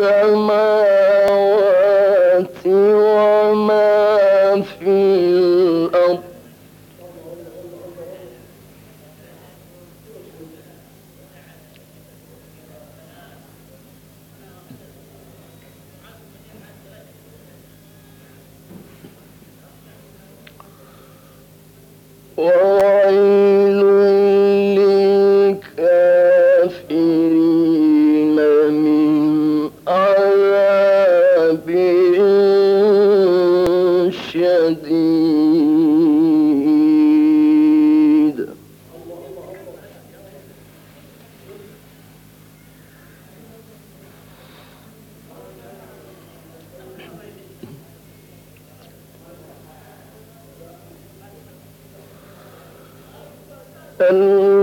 السماء சொல்ல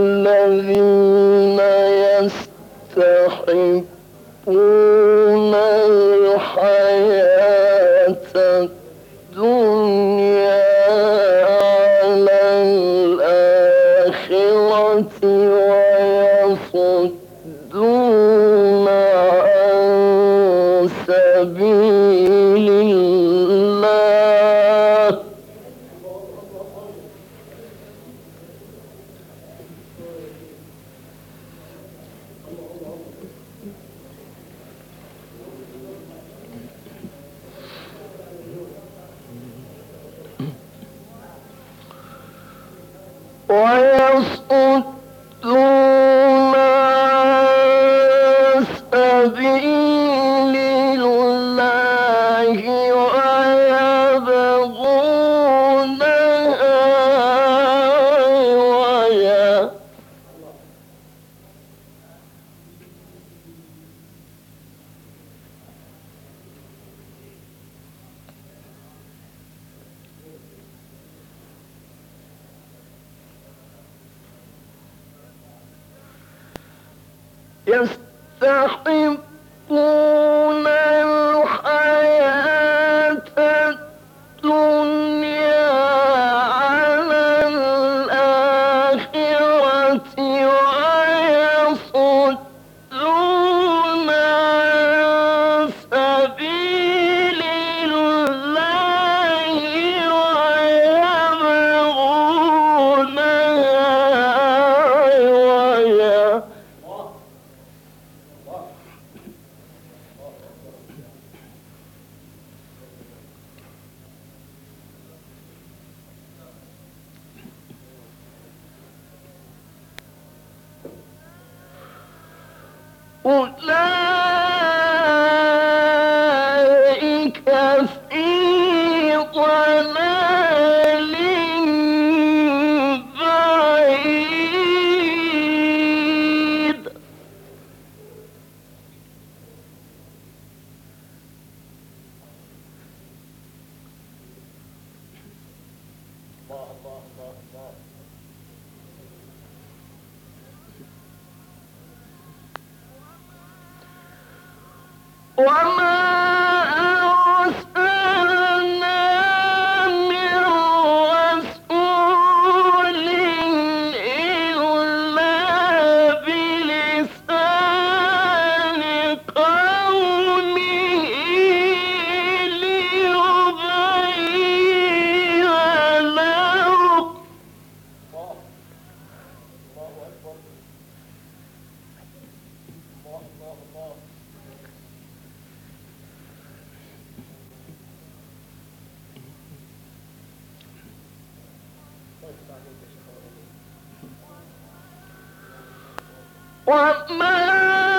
وما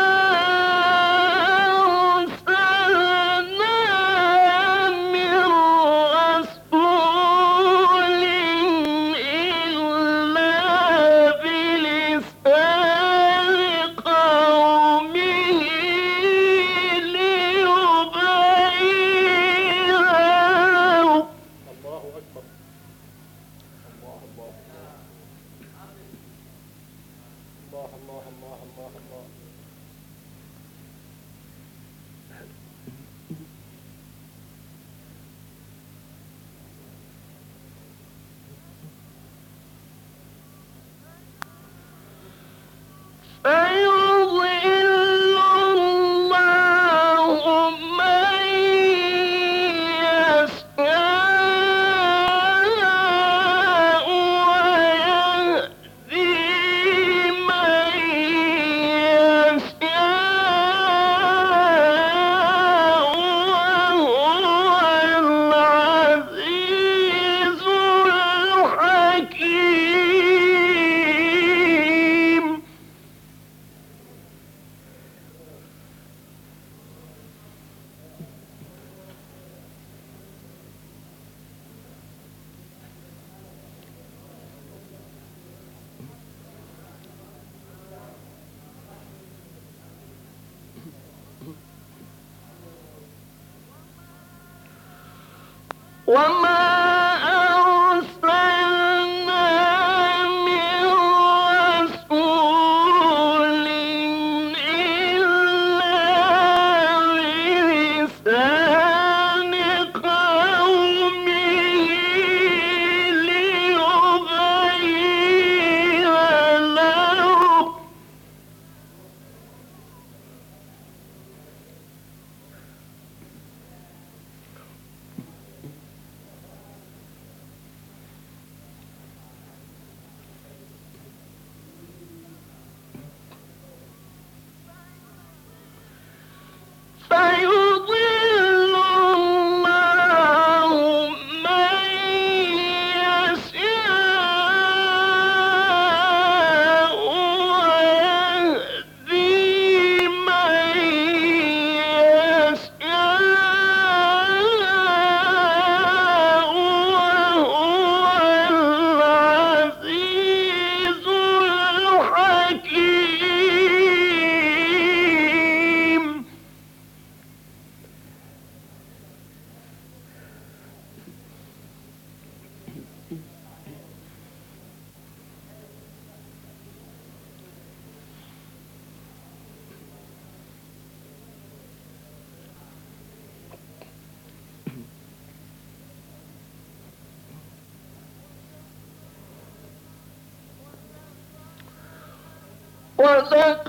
আছে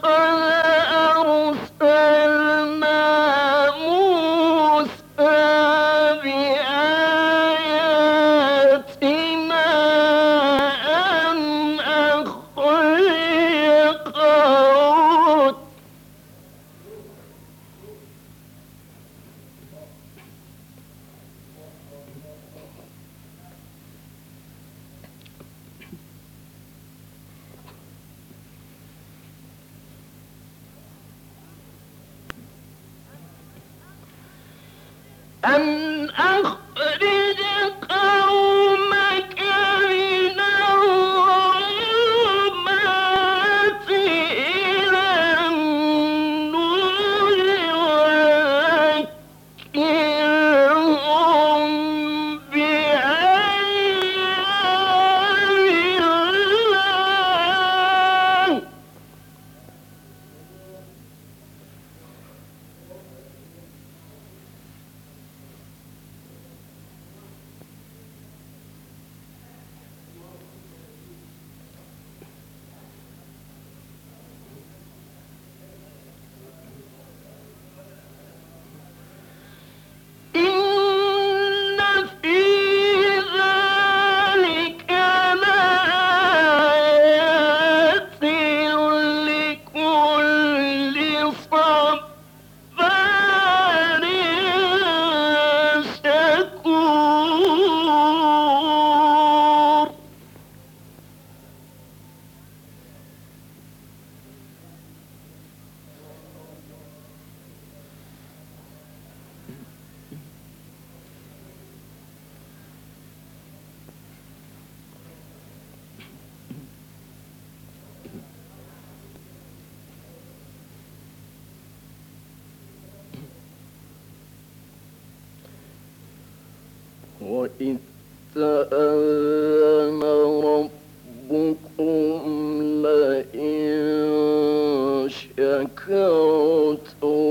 o,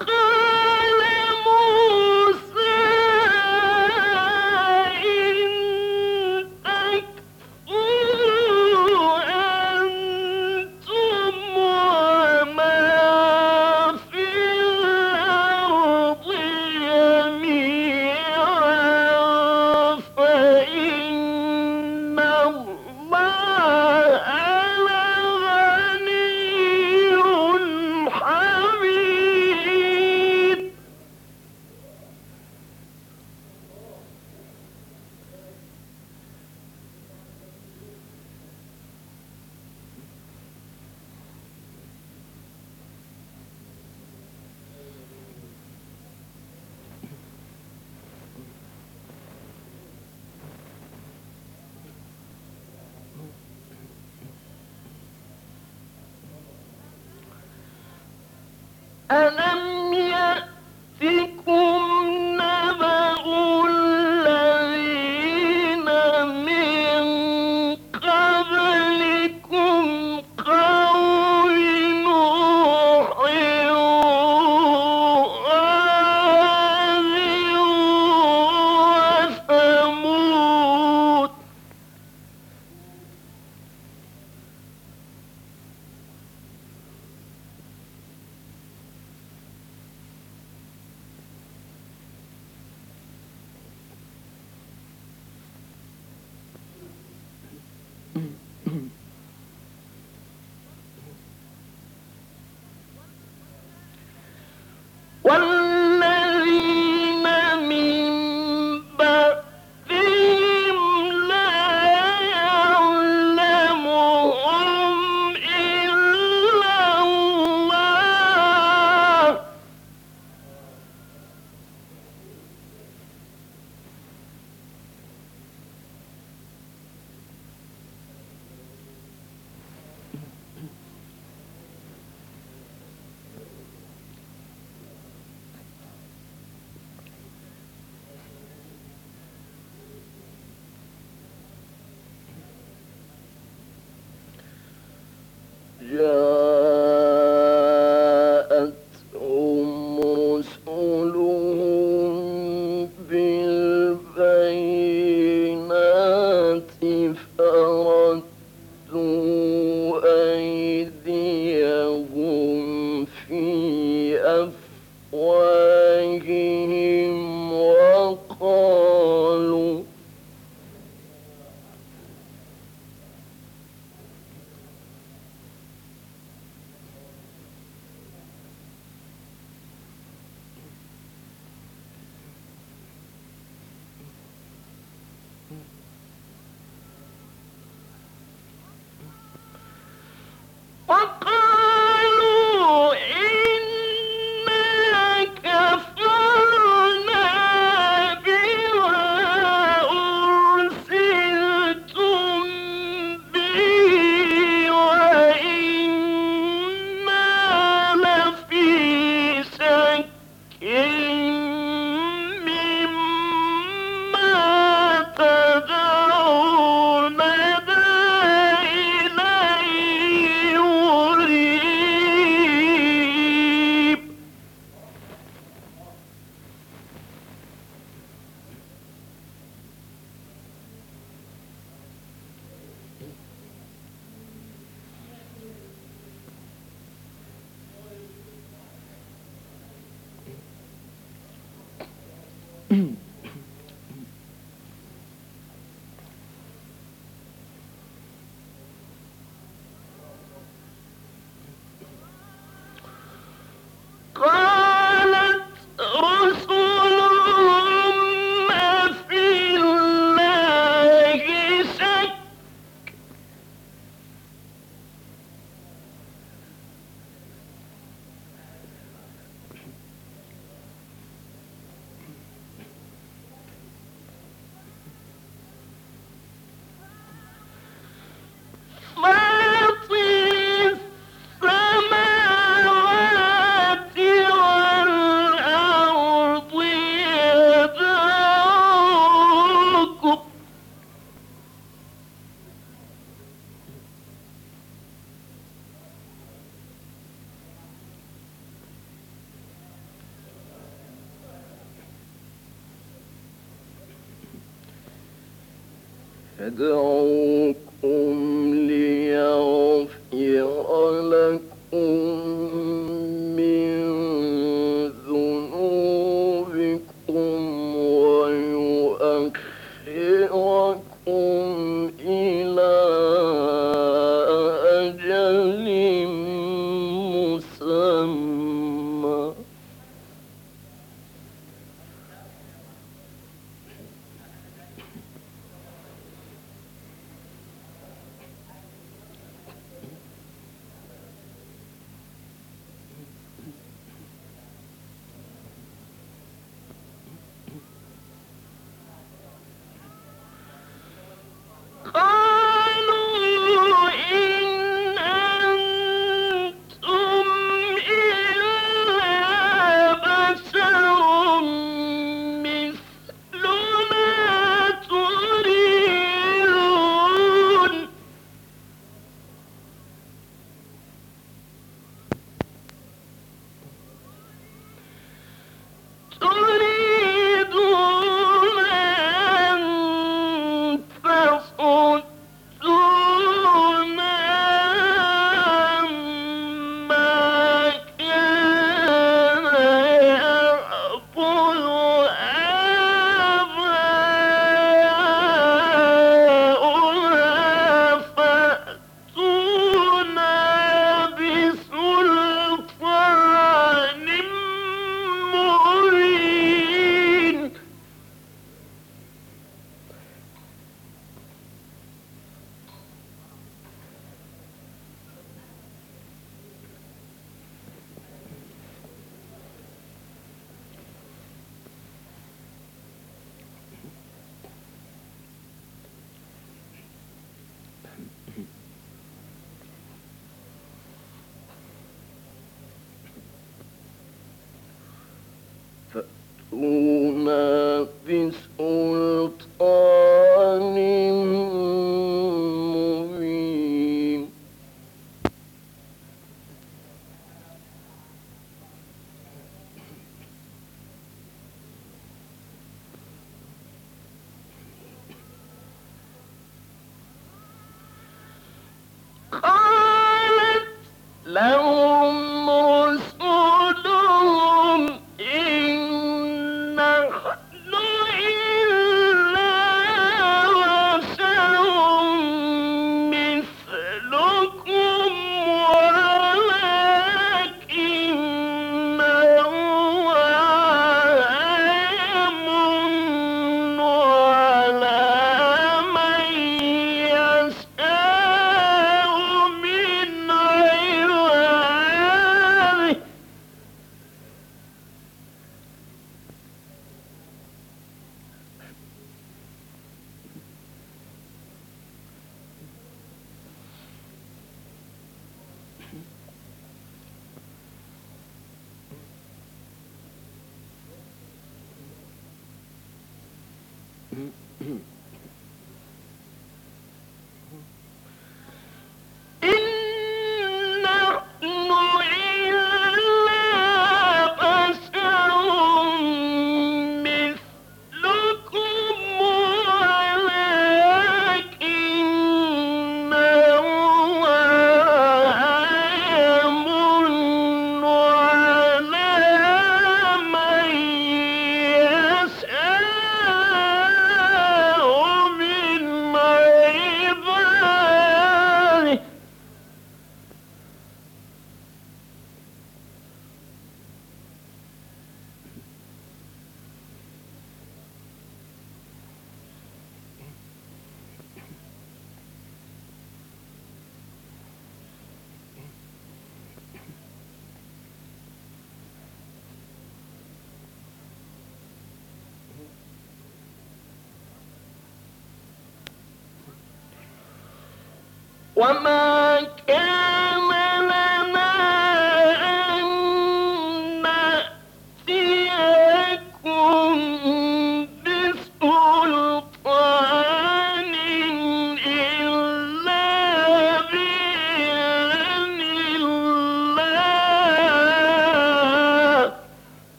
Oh, ago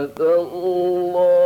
الله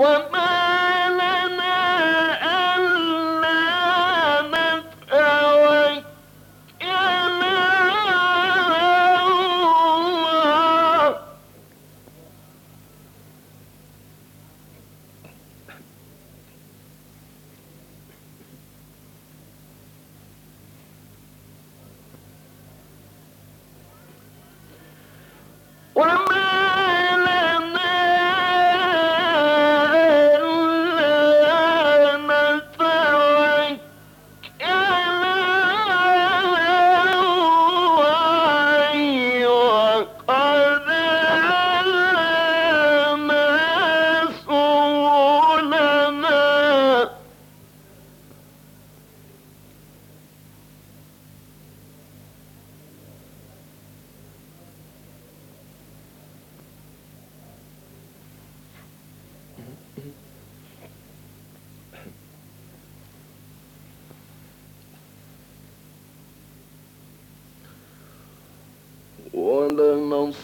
وما ولنصبرن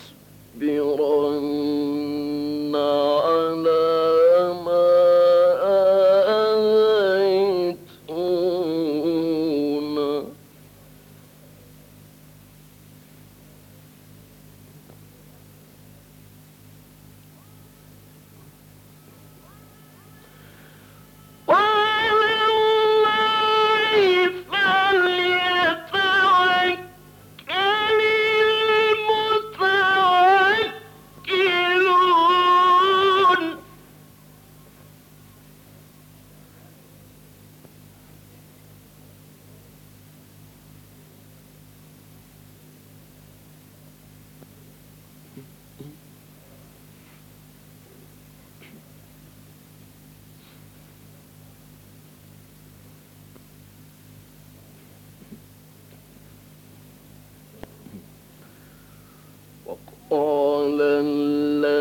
all alone.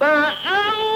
فأوحى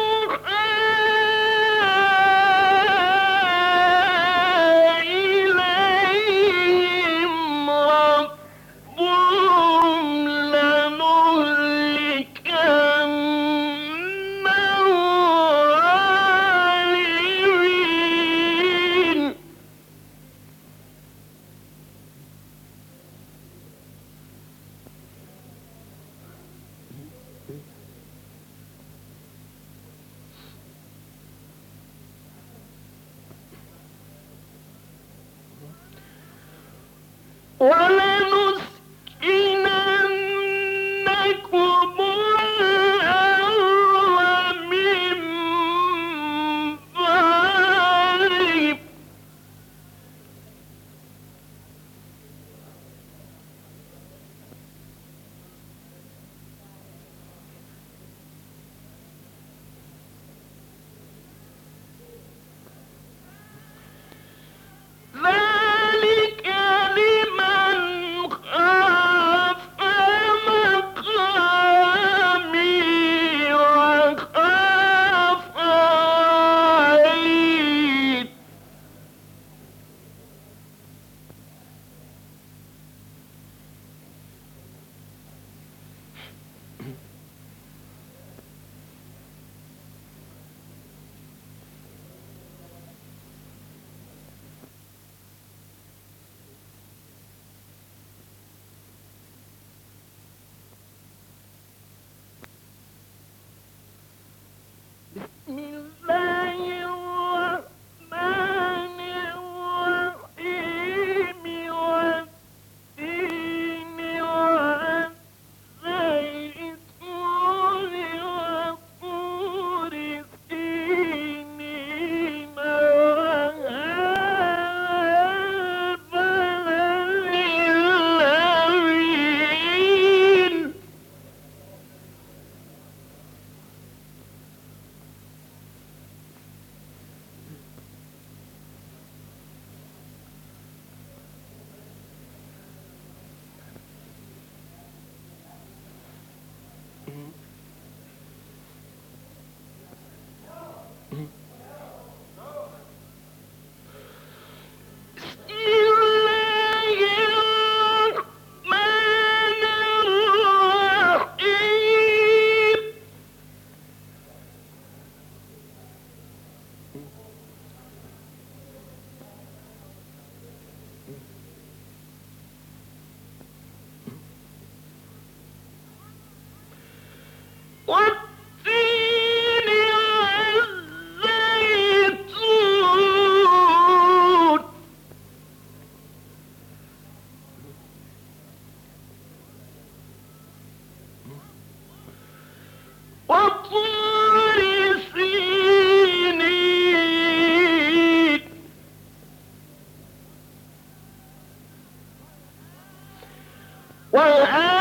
والآن